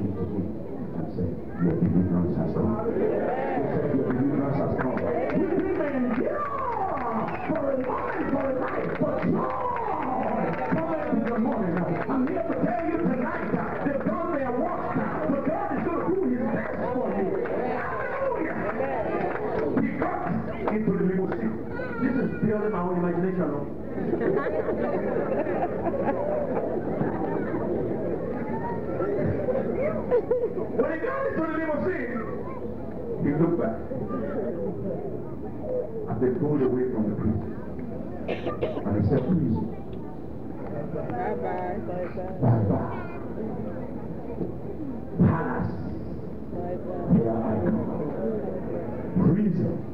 Thank you. they pulled away from the prison And he said, please. Bye-bye. Bye-bye. Pass. Here I come. prison."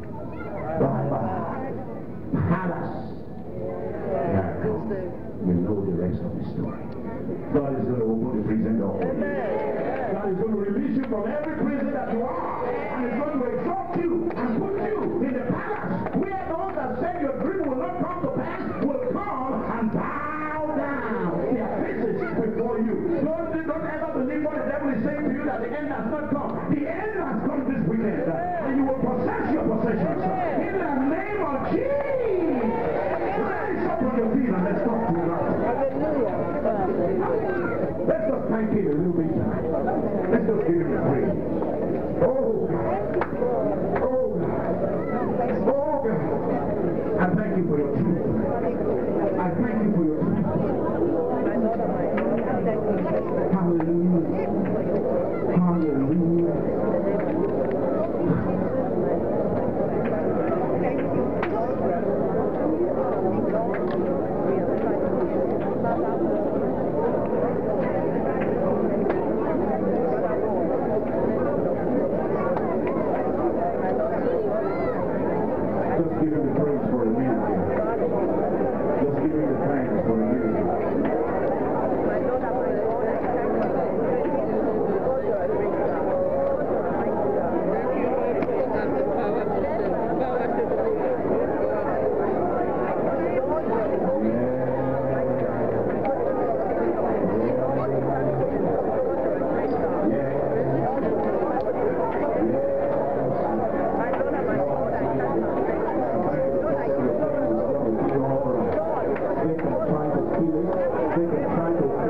In the name of Jesus. Rise up on your feet and let's talk to God. Let's just thank him a little bit. Let's just give him a praise. Ticket cycle.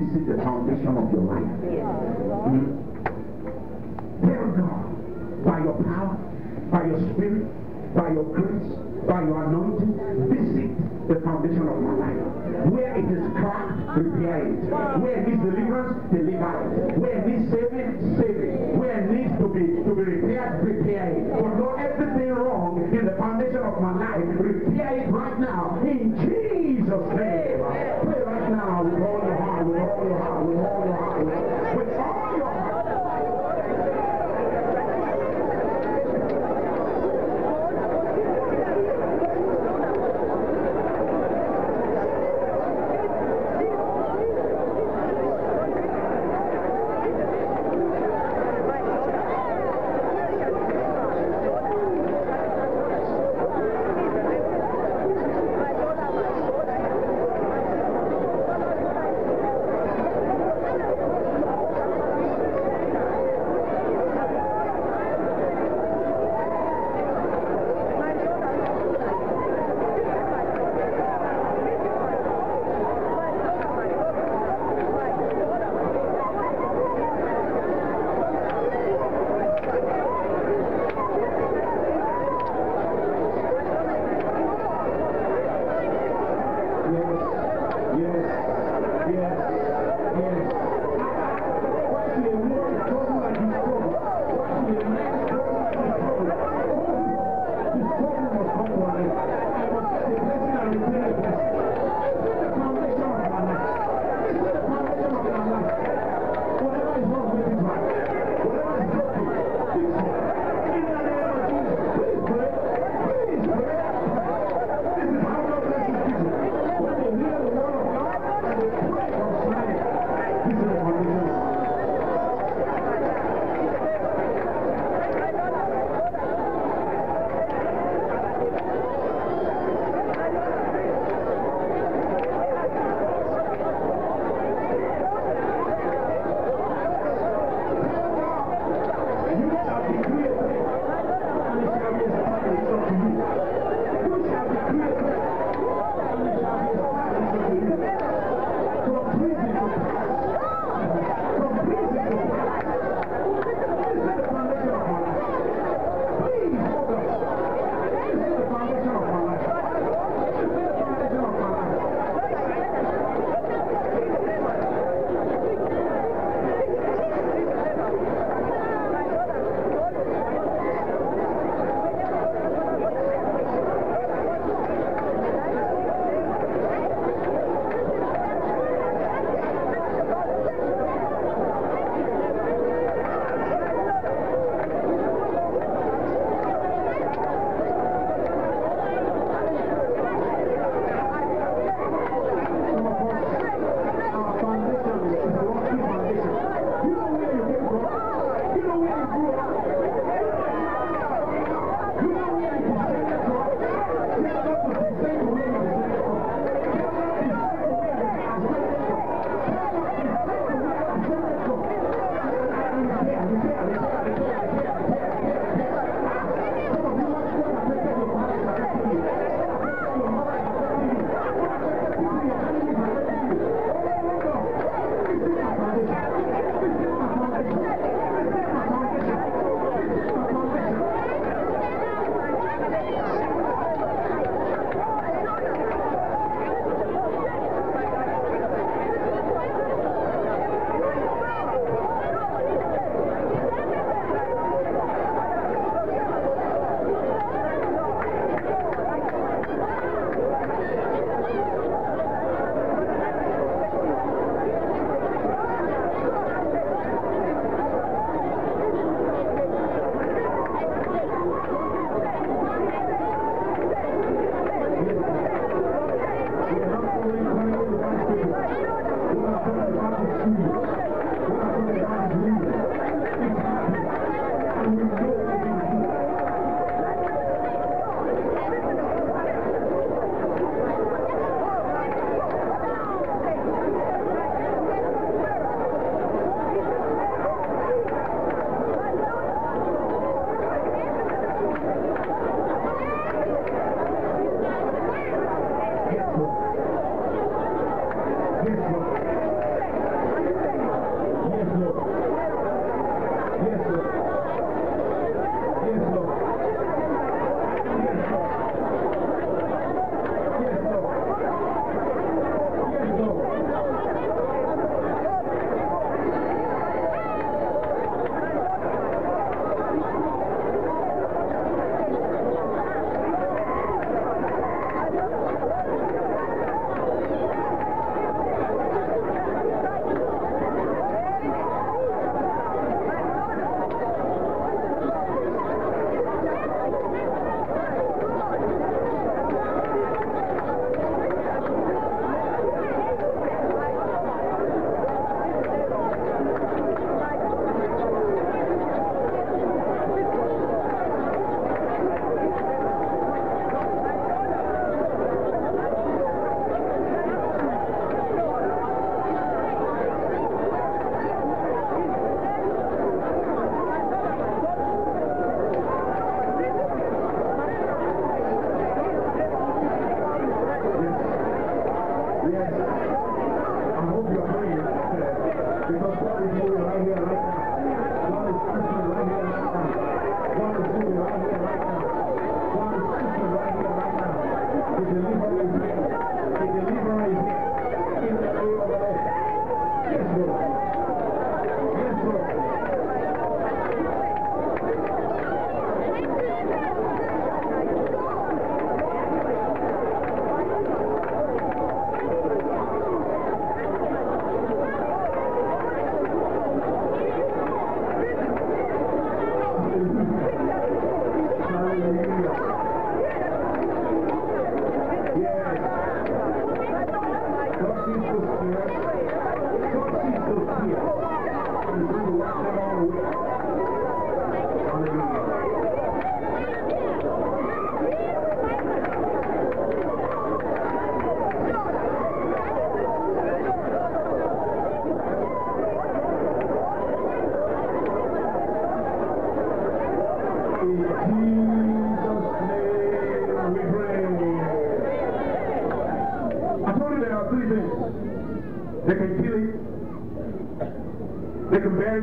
And visit the foundation of your life. Mhm. Tell God, by your power, by your spirit, by your grace, by your anointing, visit the foundation of my life. Where it is cracked, repair it. Where it needs deliverance, deliver it. Where it needs saving, save it. Where it needs to be to be repaired, repair it. But not everything wrong in the foundation of my life, repair it right now in Jesus' name.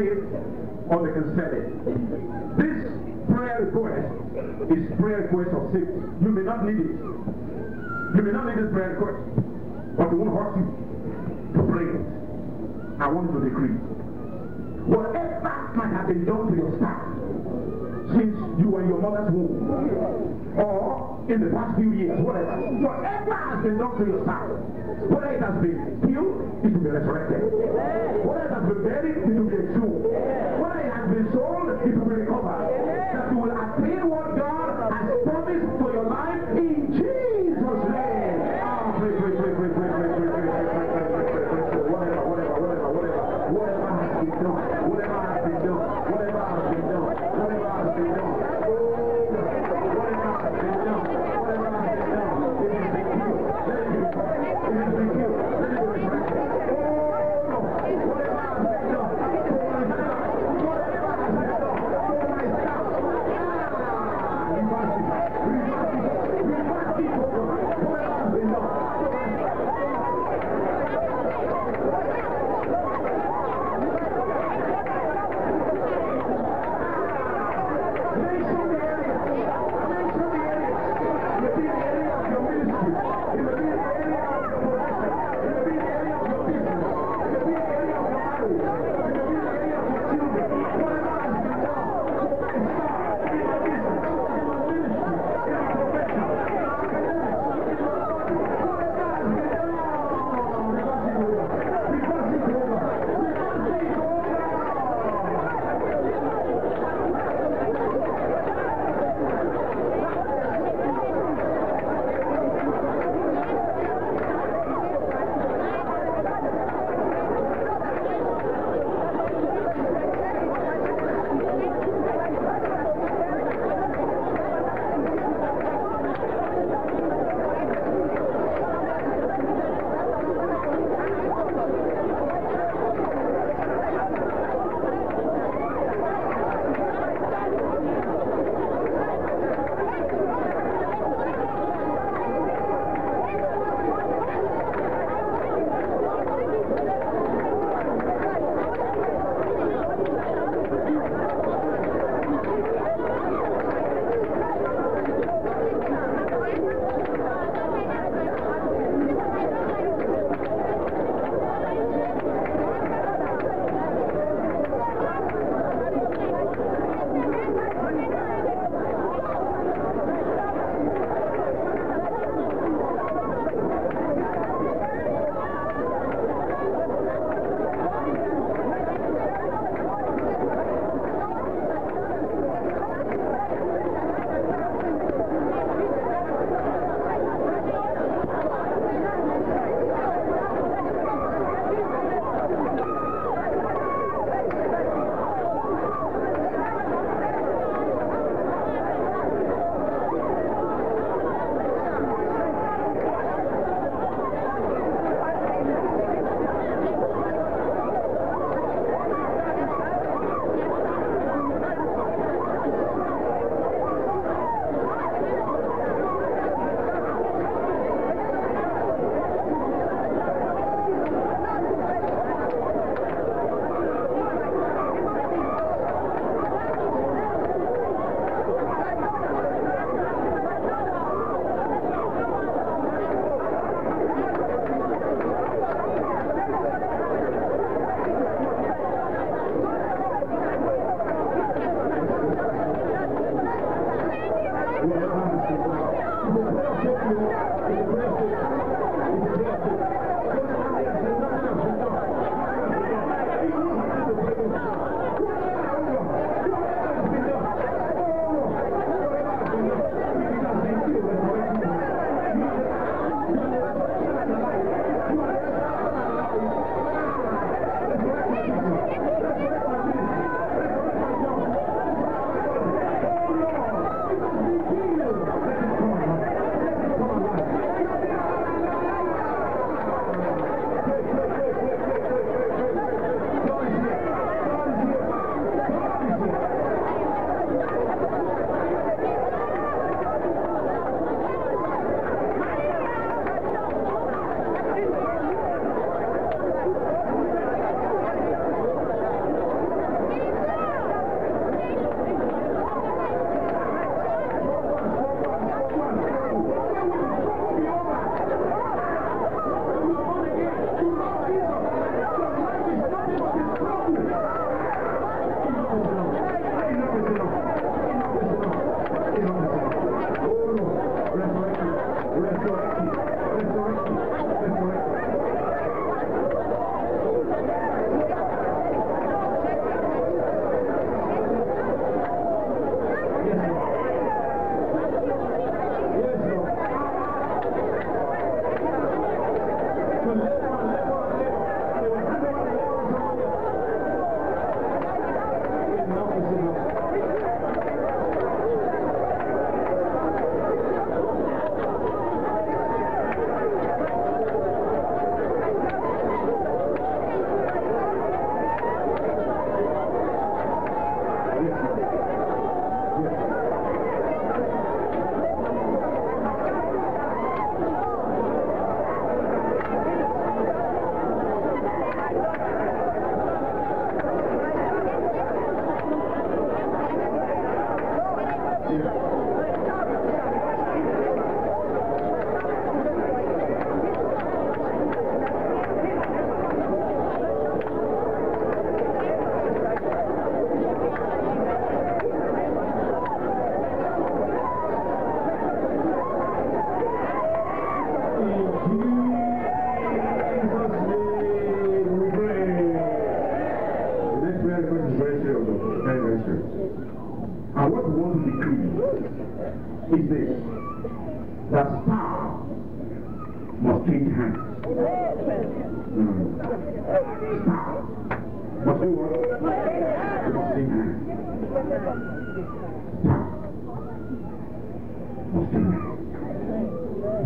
it on the concerted. This prayer request is prayer request of safety. You may not need it. You may not need this prayer request, but it won't hurt you to pray it. I want to decree. Whatever might have been done to your staff since you were in your mother's womb, or in the past few years, whatever, whatever has been done to your staff, whether it has been killed, it will be resurrected. Whether it has been buried, it will be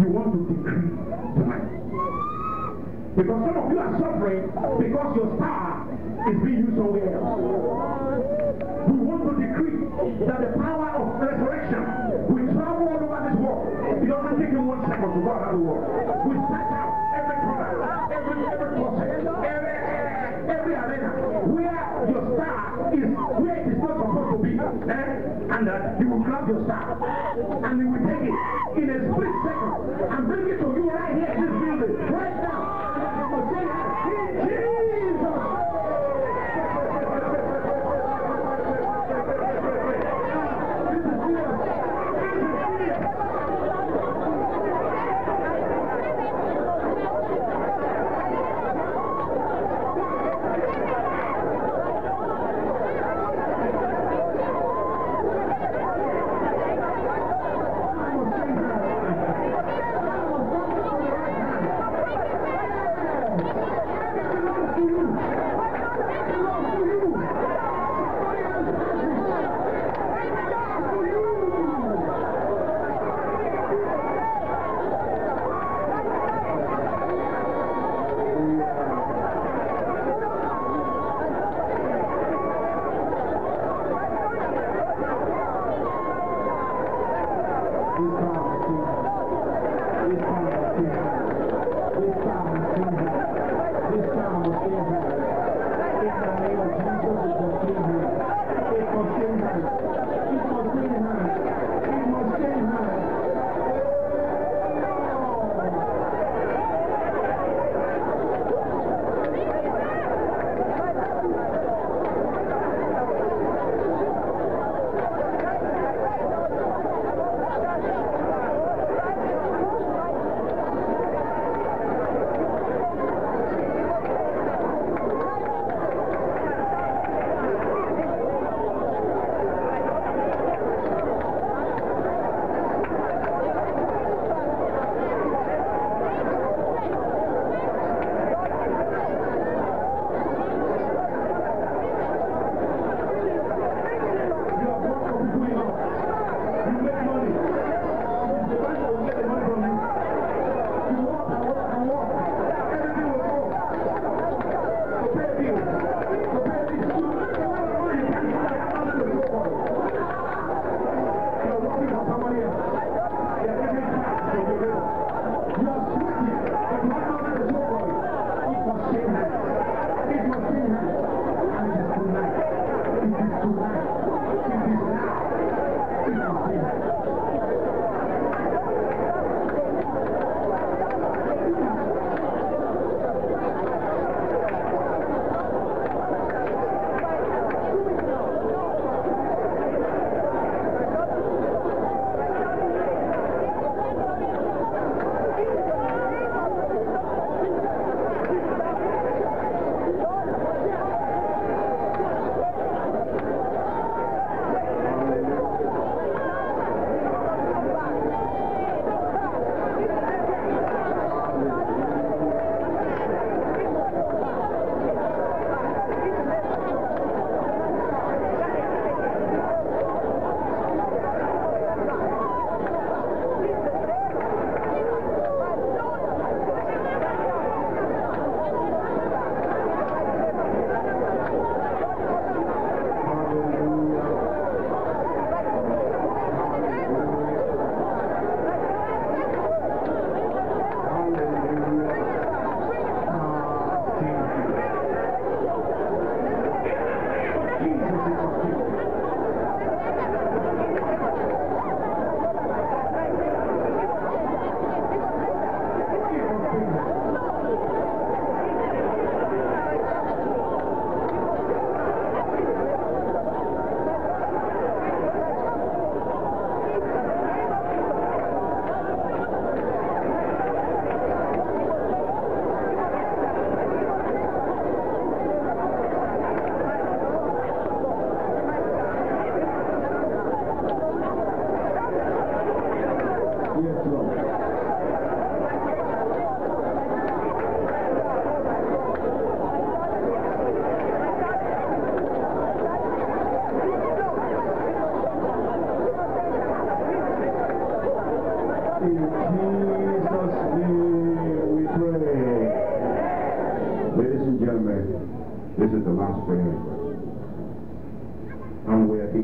You want to decree tonight. Because some of you are suffering because your star is being used somewhere else. We want to decree that the power abusado.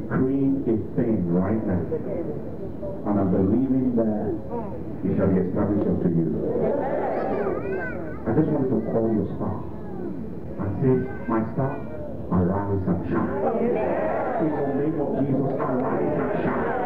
decreeing a thing right now. And I'm believing that it shall be established unto you. I just want to call your star and say, My star, arise and shine. In the name of Jesus, arise and shine.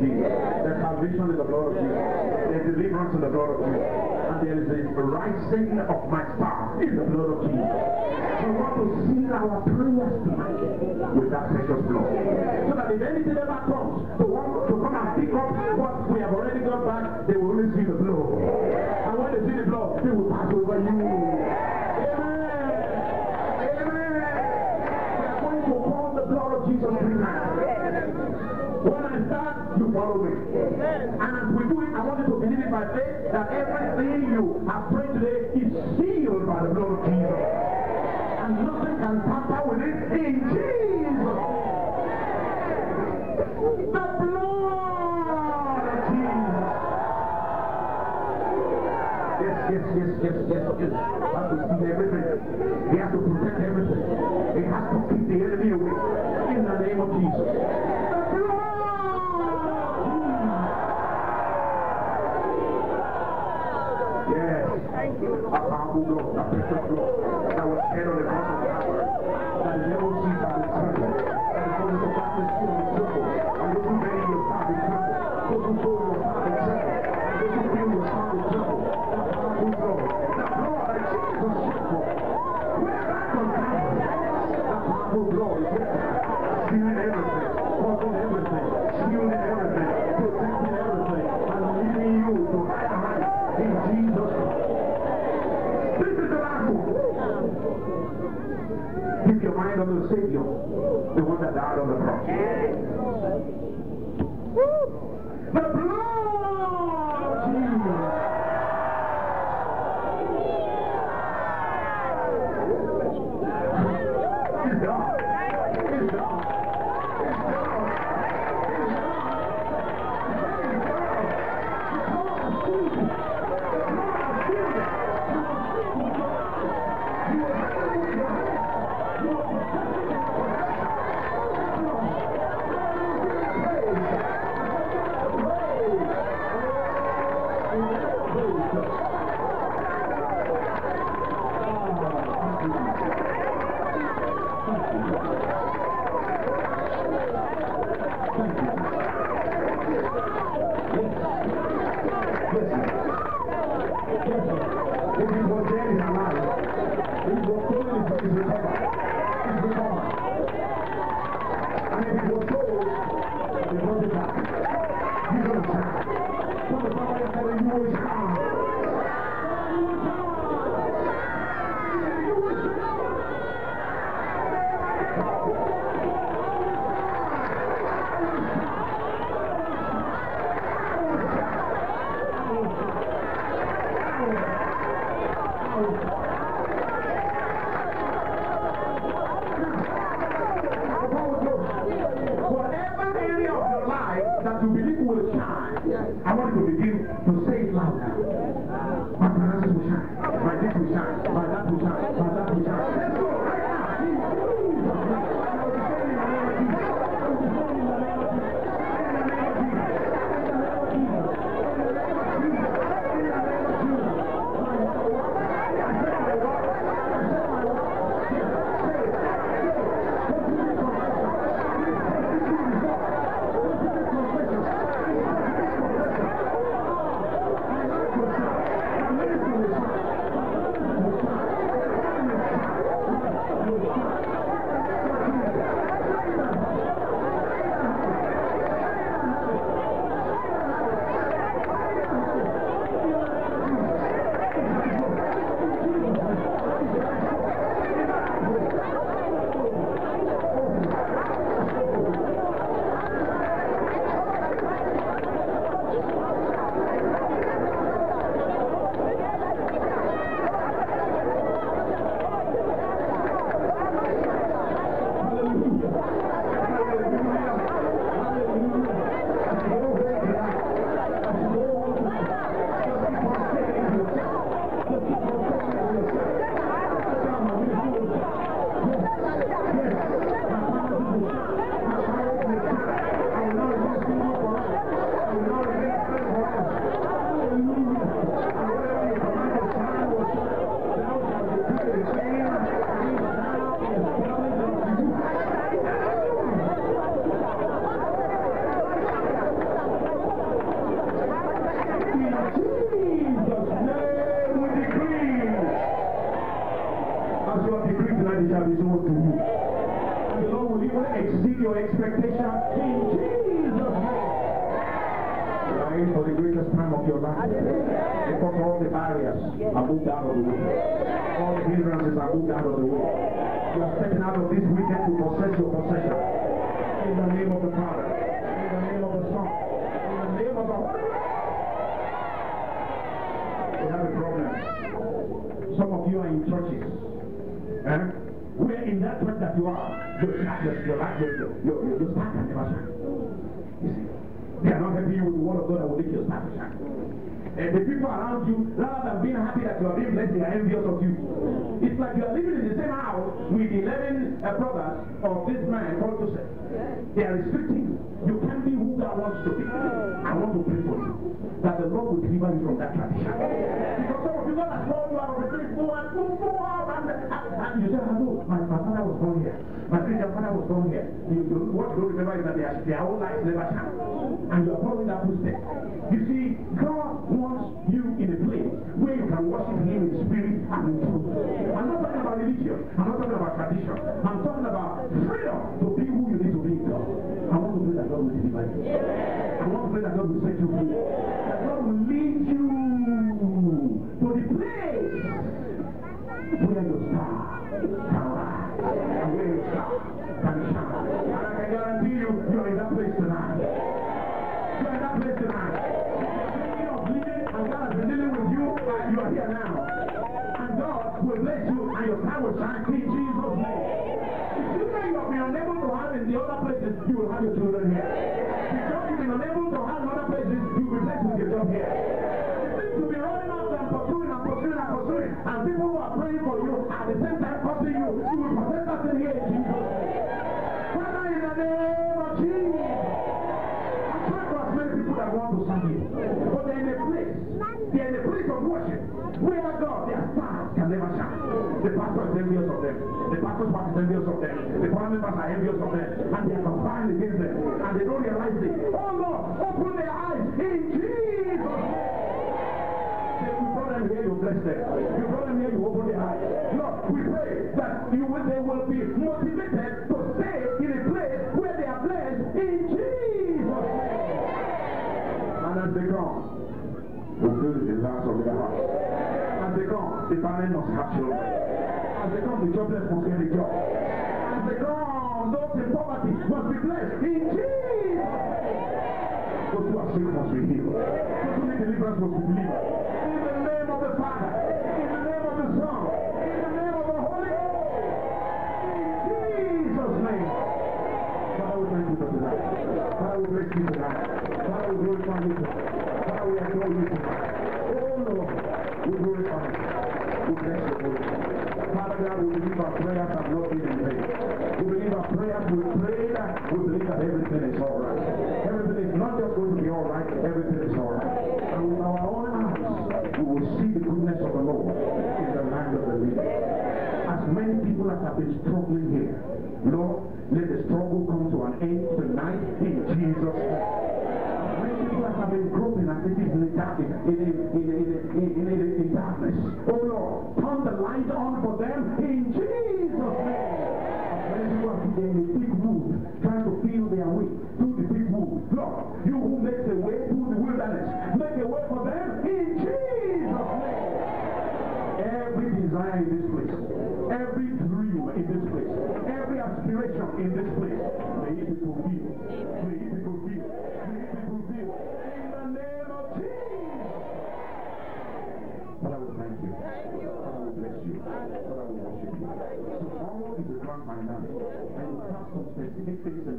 Jesus. Their salvation is the blood of Jesus. Their deliverance is the blood of Jesus. And there is a rising of my star in the blood of Jesus. We want to seal our prayers tonight with that precious blood. So that if anything ever comes That everything you have prayed today is sealed by the blood of Jesus. And nothing can tamper with it in of the way. All the hindrances are moved out of the way. You are stepping out of this weekend to possess your possession. In the name of the Father, in the name of the Son, in the name of the Holy. We have a problem. Some of you are in churches. Eh? Where in that church that you are, your your your your your, your staff can never shine. You see, they are not helping you with the word of God that will make your staff. And the people around you, rather than being happy that you are being blessed, they are envious of you. It's like you are living in the same house with 11 uh, brothers of this man called Joseph. They are restricting you. You can't be who God wants to be. I want to pray for you that the Lord will deliver you from that tradition. Because some of you, God has called you out of the and, and you say, hello, my, my father was born here. My great grandfather was born here. You, what you don't remember is that their, their whole life never shine. And you are following that footstep. You see, God wants you in a place where you can worship Him in spirit and in truth. I'm not talking about religion. I'm not talking about tradition. I'm talking about members are envious of them. And they are conspiring against them. And they don't realize it. Oh Lord, open their eyes in Jesus'. You brought them here, you bless them. You brought them here, you open their eyes. Lord, we pray that you will, they will be motivated to stay in a place where they are blessed in Jesus'. And as they come, fulfill the desires of their heart. As they come, the family must have children. As they come, the jobless must get a job. Porque eu achei que não seria. Eu queria que ele fosse o. darkness. Oh Lord, turn the light on for them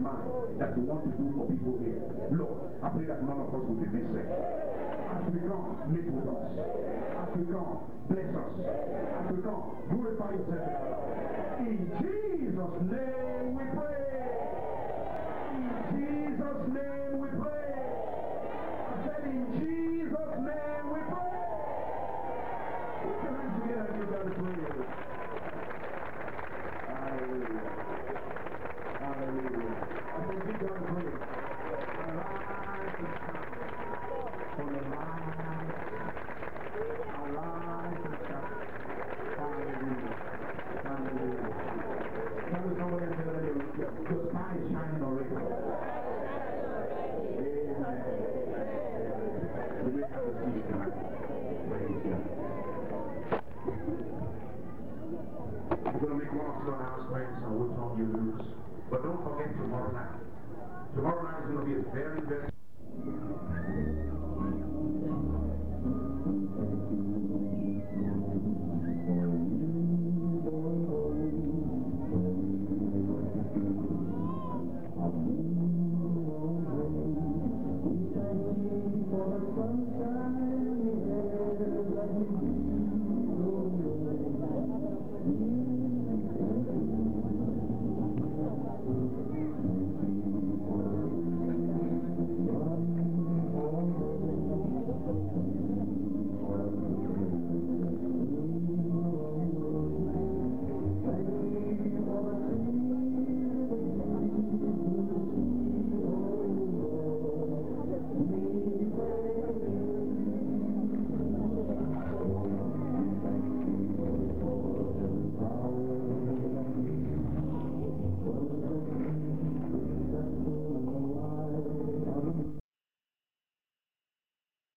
mind that you want to do for people here. Lord, I pray that none of us will be missing. As we come, meet with us. As we come, bless us. As we come, glorify yourself. strengths and which one you lose. But don't forget tomorrow night. Tomorrow night is going to be a very, very...